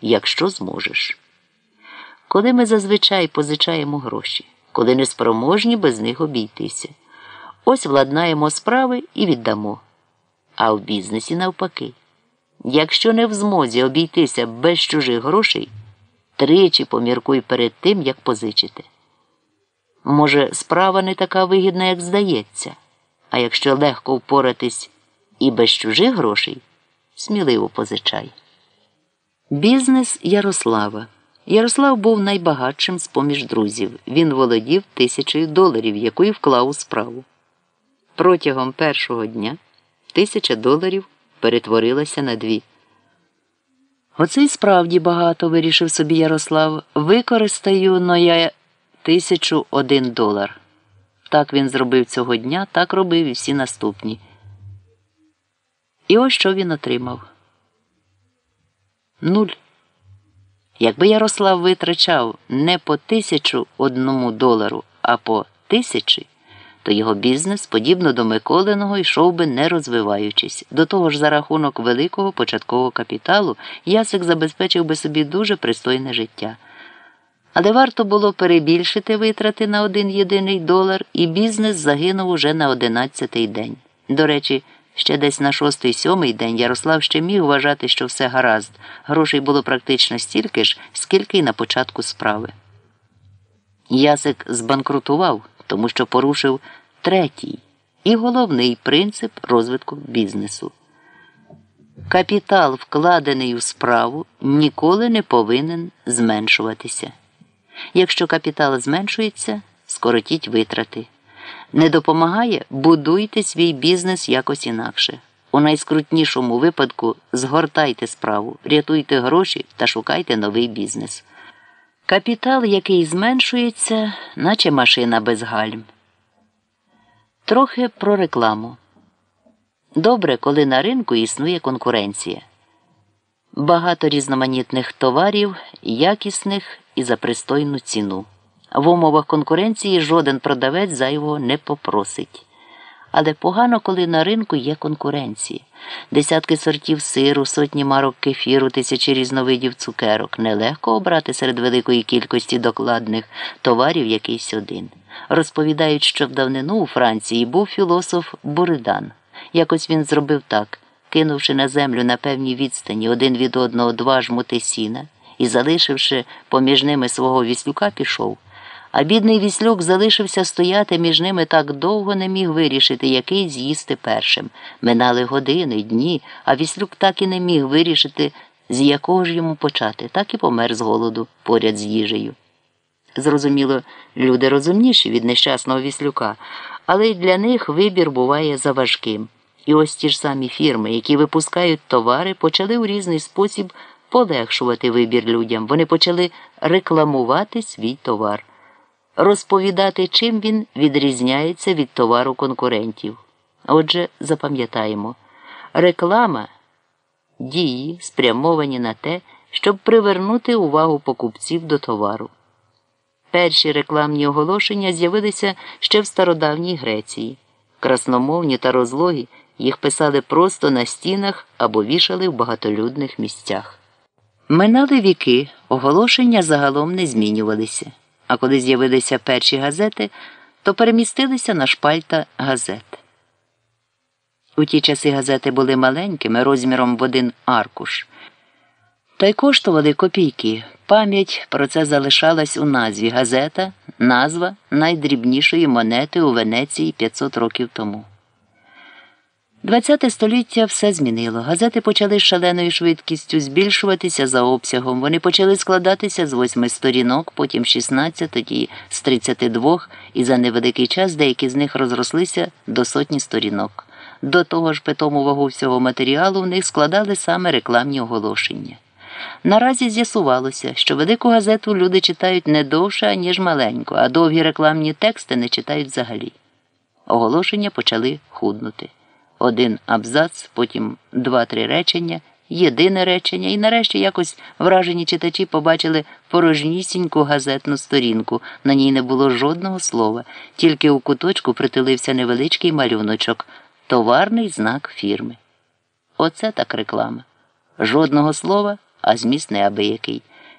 якщо зможеш. Коли ми зазвичай позичаємо гроші, коли не спроможні без них обійтися. Ось владнаємо справи і віддамо. А в бізнесі навпаки. Якщо не в змозі обійтися без чужих грошей, тричі поміркуй перед тим, як позичити. Може, справа не така вигідна, як здається, а якщо легко впоратись і без чужих грошей, сміливо позичай. Бізнес Ярослава. Ярослав був найбагатшим з поміж друзів. Він володів тисячею доларів, яку й вклав у справу. Протягом першого дня тисяча доларів перетворилася на дві. Оце й справді багато, вирішив собі Ярослав. Використаю но я тисячу один долар. Так він зробив цього дня, так робив і всі наступні. І ось що він отримав. Нуль. Якби Ярослав витрачав не по тисячу одному долару, а по тисячі, то його бізнес, подібно до Миколиного, йшов би не розвиваючись. До того ж, за рахунок великого початкового капіталу Ясик забезпечив би собі дуже пристойне життя. Але варто було перебільшити витрати на один єдиний долар, і бізнес загинув уже на одинадцятий день. До речі, Ще десь на шостий сьомий день Ярослав ще міг вважати, що все гаразд. Грошей було практично стільки ж, скільки й на початку справи. Ясик збанкрутував, тому що порушив третій і головний принцип розвитку бізнесу. Капітал, вкладений у справу, ніколи не повинен зменшуватися. Якщо капітал зменшується, скоротіть витрати. Не допомагає, будуйте свій бізнес якось інакше. У найскрутнішому випадку згортайте справу, рятуйте гроші та шукайте новий бізнес. Капітал, який зменшується, наче машина без гальм. Трохи про рекламу. Добре, коли на ринку існує конкуренція. Багато різноманітних товарів, якісних і за пристойну ціну. В умовах конкуренції жоден продавець зайвого не попросить. Але погано, коли на ринку є конкуренція. Десятки сортів сиру, сотні марок кефіру, тисячі різновидів цукерок. Нелегко обрати серед великої кількості докладних товарів якийсь один. Розповідають, що в давнину у Франції був філософ Буридан. Якось він зробив так, кинувши на землю на певній відстані один від одного два жмути сіна і, залишивши поміж ними свого віслюка, пішов. А бідний віслюк залишився стояти між ними так довго не міг вирішити, який з'їсти першим. Минали години, дні, а віслюк так і не міг вирішити, з якого ж йому почати, так і помер з голоду поряд з їжею. Зрозуміло, люди розумніші від нещасного віслюка, але й для них вибір буває заважким. І ось ті ж самі фірми, які випускають товари, почали у різний спосіб полегшувати вибір людям. Вони почали рекламувати свій товар розповідати, чим він відрізняється від товару конкурентів. Отже, запам'ятаємо, реклама дії спрямовані на те, щоб привернути увагу покупців до товару. Перші рекламні оголошення з'явилися ще в стародавній Греції. Красномовні та розлогі їх писали просто на стінах або вішали в багатолюдних місцях. Минали віки, оголошення загалом не змінювалися. А коли з'явилися перші газети, то перемістилися на шпальта газет. У ті часи газети були маленькими розміром в один аркуш. Та й коштували копійки. Пам'ять про це залишалась у назві газета, назва найдрібнішої монети у Венеції 500 років тому. ХХ століття все змінило. Газети почали з шаленою швидкістю збільшуватися за обсягом. Вони почали складатися з восьми сторінок, потім 16, тоді з 32, і за невеликий час деякі з них розрослися до сотні сторінок. До того ж, питому вагу всього матеріалу в них складали саме рекламні оголошення. Наразі з'ясувалося, що велику газету люди читають не довше, ніж маленьку, а довгі рекламні тексти не читають взагалі. Оголошення почали худнути один абзац, потім два-три речення, єдине речення, і нарешті якось вражені читачі побачили порожнісіньку газетну сторінку. На ній не було жодного слова, тільки у куточку притулився невеличкий малюночок, товарний знак фірми. Оце так реклама. Жодного слова. а зміст неабиякий.